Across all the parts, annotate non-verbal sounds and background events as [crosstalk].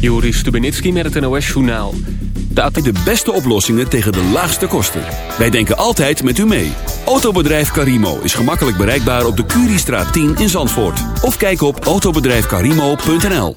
Joris Stubenitski met het NOS-journaal. De, de beste oplossingen tegen de laagste kosten. Wij denken altijd met u mee. Autobedrijf Karimo is gemakkelijk bereikbaar op de Curiestraat 10 in Zandvoort. Of kijk op autobedrijfkarimo.nl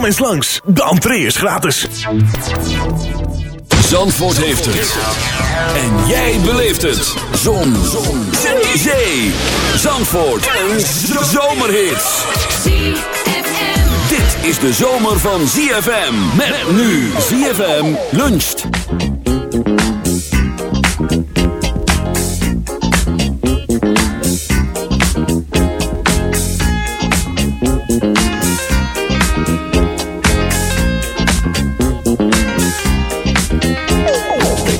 Kom eens langs, de entree is gratis. Zandvoort heeft het. En jij beleeft het. Zon. Zon. Zee. Zee. Zandvoort. Een zomerhit. Dit is de zomer van ZFM. Met nu ZFM luncht.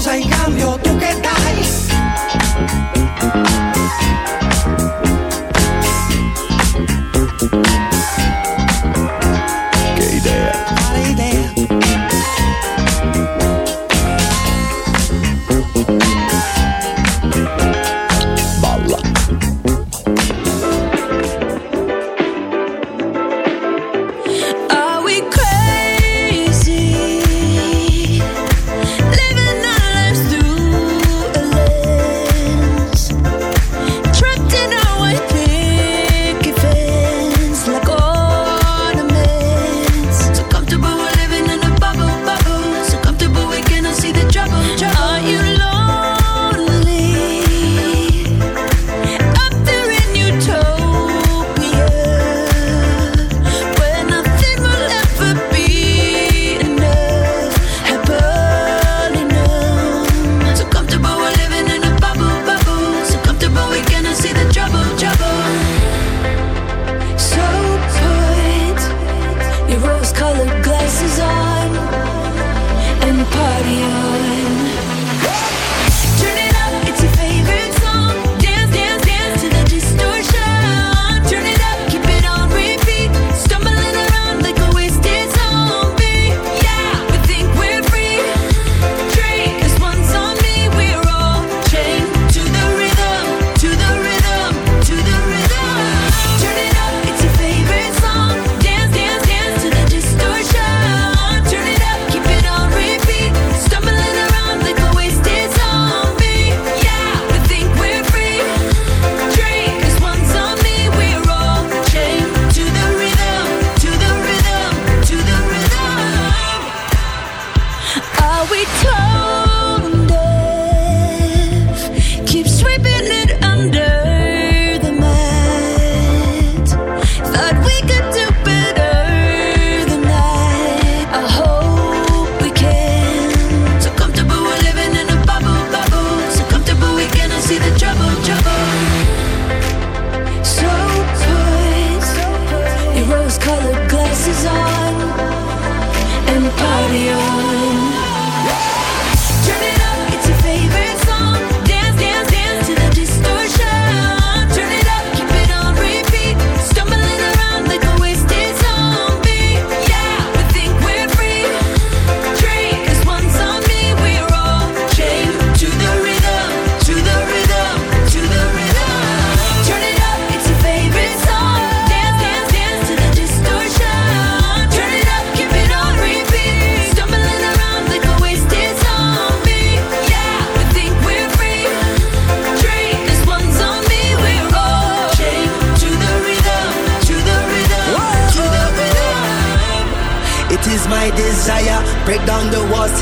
usa y cambio, tú que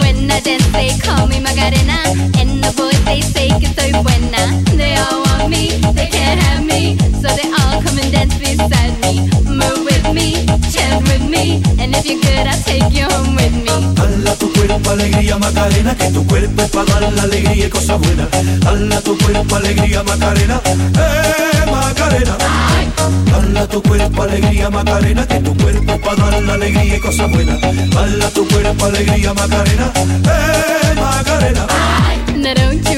When I dance, they call me Macarena. And the boys, they say que soy buena. They all want me, they can't have me. So they dance beside me. Move with me, chant with me. And if I'll take you home with me. Hala tu cuerpo alegría Macarena, que tu cuerpo es para dar la alegría y cosas buenas. Hala tu cuerpo alegría Macarena, eh Macarena. Hala tu cuerpo alegría Macarena, que tu cuerpo es para dar la alegría y cosas buenas. Hala tu cuerpo alegría Macarena, eh Macarena. Now don't you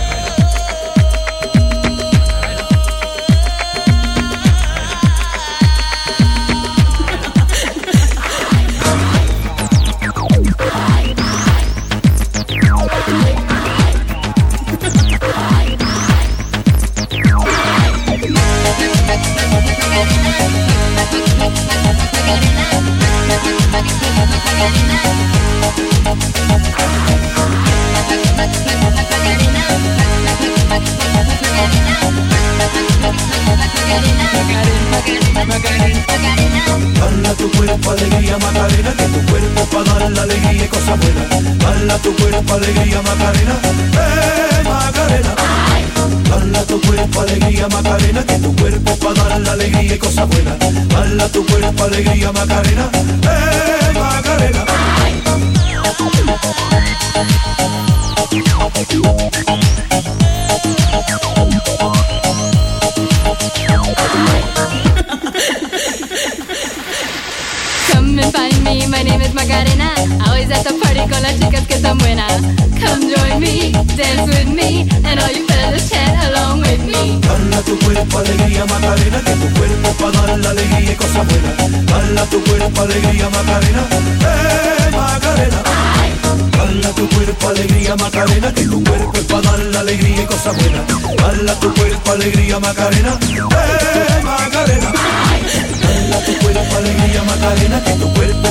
Tu cuerpo alegría Macarena, que para dar alegría y tu cuerpo alegría Macarena, eh. Hala tu cuerpo alegría Macarena, que tu cuerpo para dar la alegría y cosas buenas. Hala tu cuerpo alegría Macarena, eh Macarena. My name is Macarena. Always at the party con las chicas que están buenas. Come join me, dance with me, and all you fellas chant along with me. Hala tu cuerpo alegría Macarena, que tu cuerpo para dar la alegría y cosas buenas. Hala tu cuerpo alegría Macarena, eh Macarena. Dala tu cuerpo alegría Macarena, que tu cuerpo es dar la alegría y cosas buenas. Dala tu cuerpo alegría Macarena, eh Macarena. Dala tu cuerpo alegría Macarena, que tu cuerpo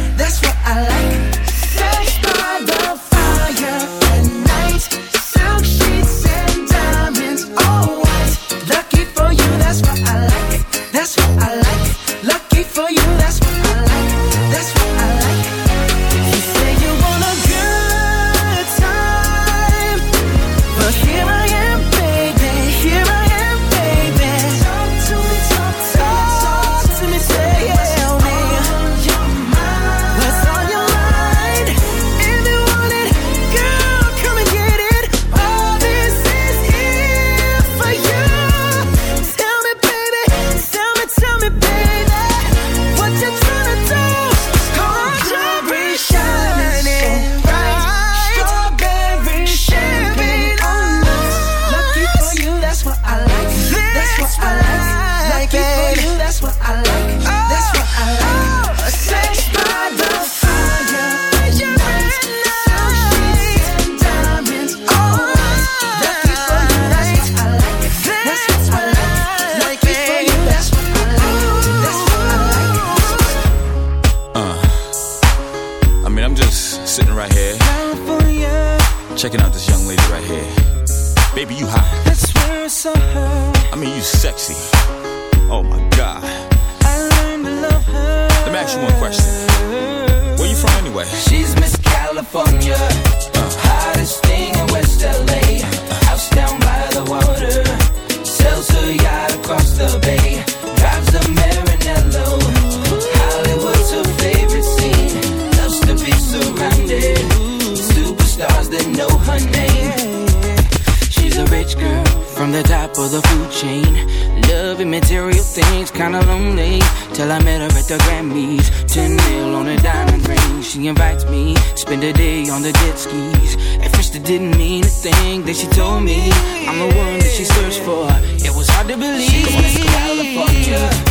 She's Miss California. invites me. Spend a day on the jet skis. At first it didn't mean a thing that she told me. I'm the one that she searched for. It was hard to believe. She wanna.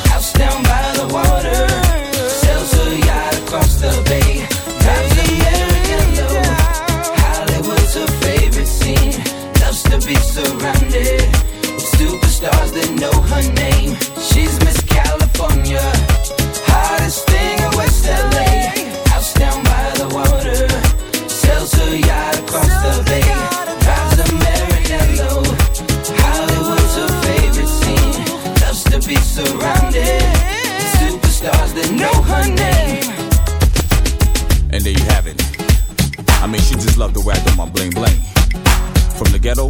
Surrounded superstars that know her name. She's Miss California, hottest thing in West LA. House down by the water, sells her yacht across the bay. Drives a Maranello, Hollywood's her favorite scene. Loves to be surrounded superstars that know her name. And there you have it. I mean, she just loved way I do my bling bling. From the ghetto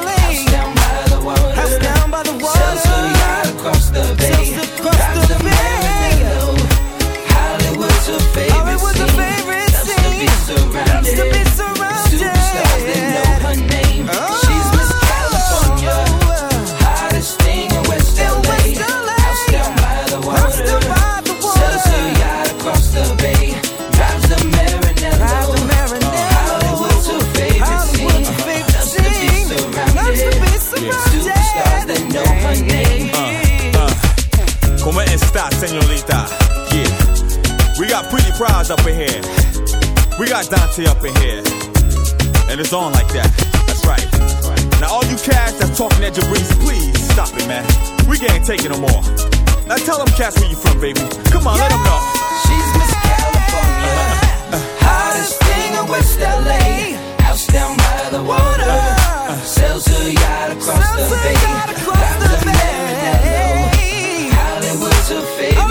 up in here. We got Dante up in here. And it's on like that. That's right. Now all you cats that's talking at Jabrizi, please stop it, man. We can't take it no more. Now tell them cats where you from, baby. Come on, let them know. She's Miss California, uh-huh. hottest thing in West LA. House down by the water, uh-huh. sells her yacht across the bay. Drives a Maranello, Hollywood's her favorite scene.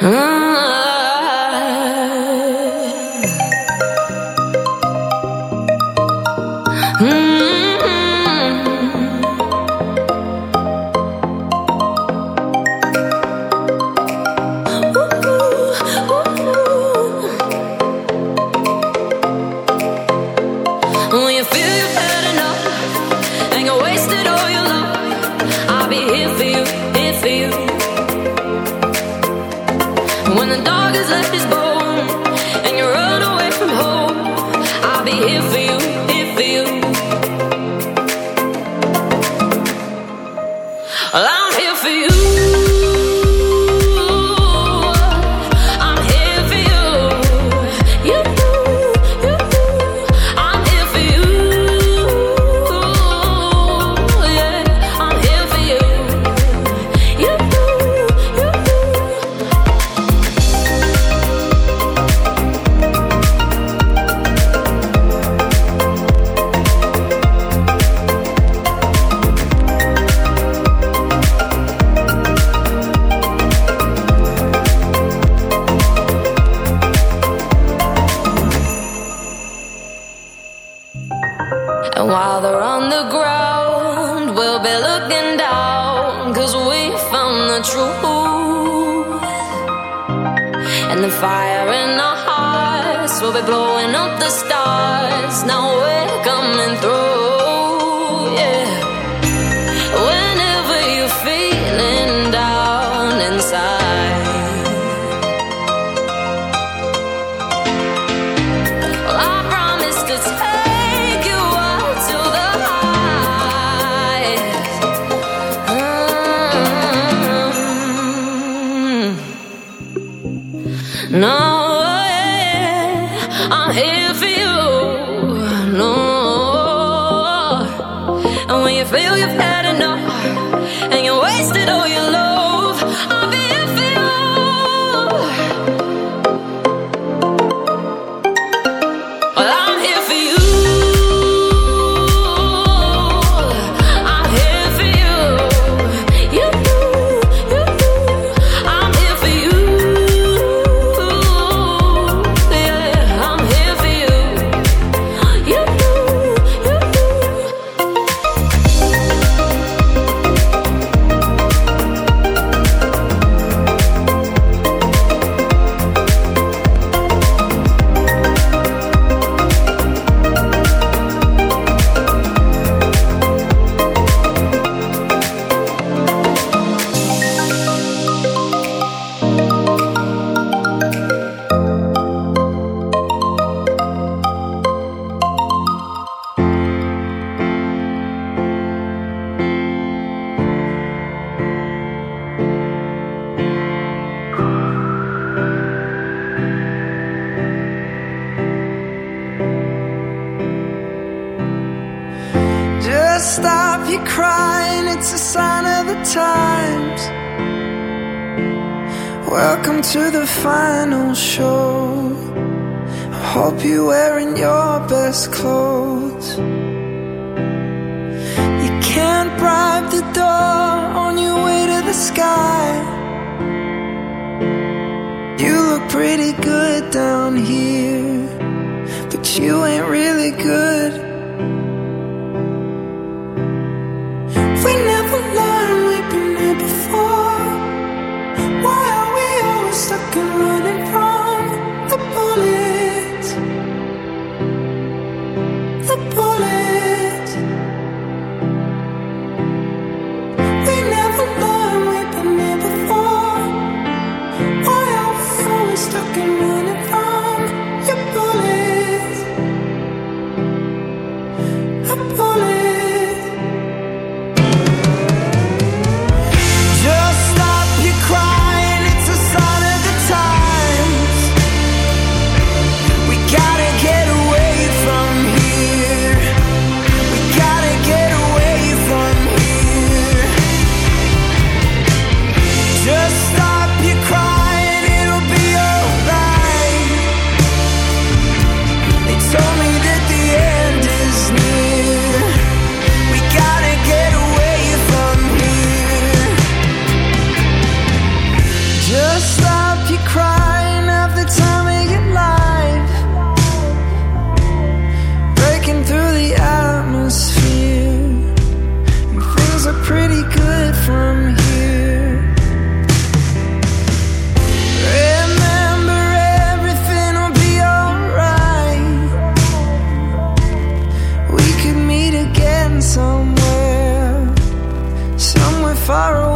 Ah. No, yeah, I'm here for you. No, and when you feel you've had enough. wearing your best clothes. You can't bribe the door on your way to the sky. You look pretty good down here, but you ain't really good. We somewhere, somewhere far away.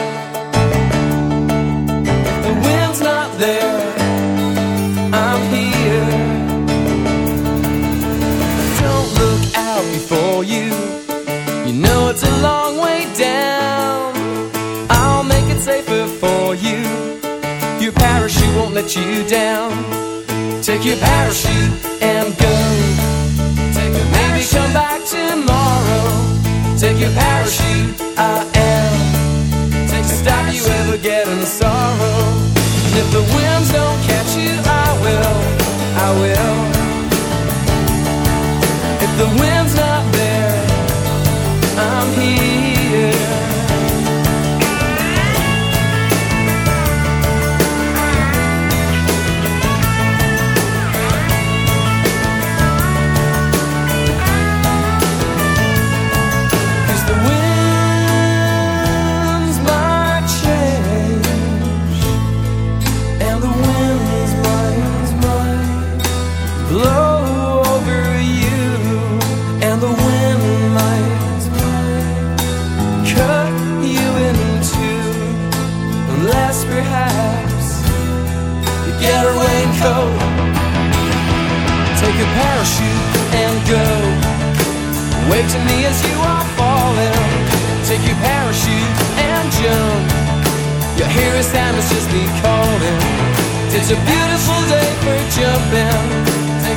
You You know it's a long way down. I'll make it safer for you. Your parachute won't let you down. Take your parachute and go. Take a maybe come back tomorrow. Take your parachute. I will. Blow over you And the wind might, cut you in two Unless perhaps you get a raincoat Take a parachute and go to me as you are falling. Take your parachute and jump. Your just me calling. It's a beautiful day for jumping.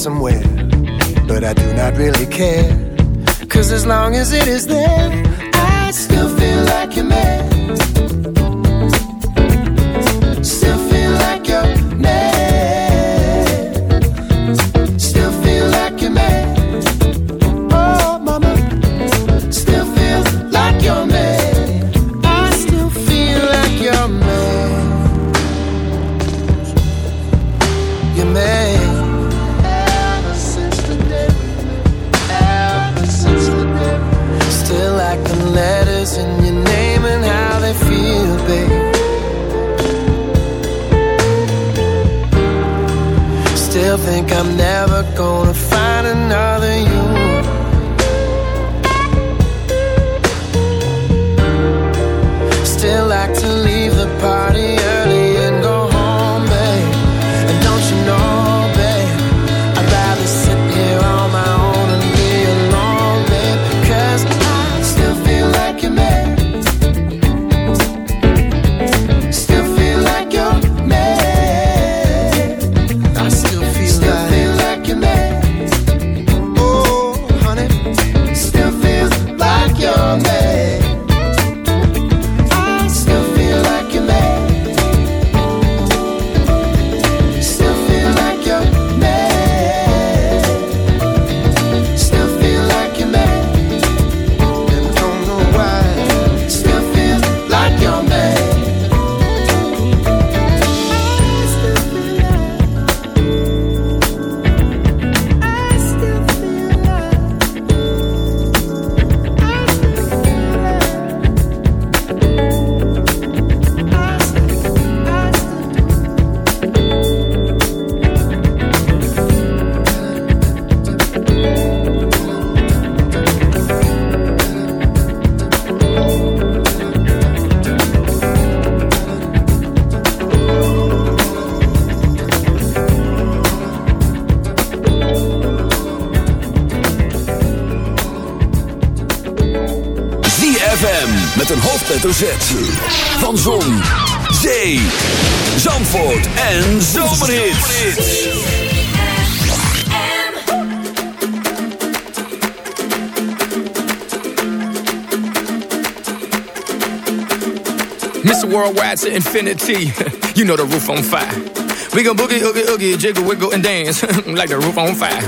Somewhere, hoofdletter Van Zon, Zee, Zandvoort en Zomerhits. Mr. Worldwide to infinity. [laughs] you know the roof on fire. We gon' boogie, oogie, oogie, jiggle, wiggle, and dance [laughs] like the roof on fire.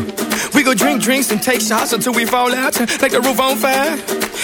We go drink drinks and take shots until we fall out [laughs] like the roof on fire.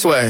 this way.